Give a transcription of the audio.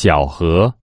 小河。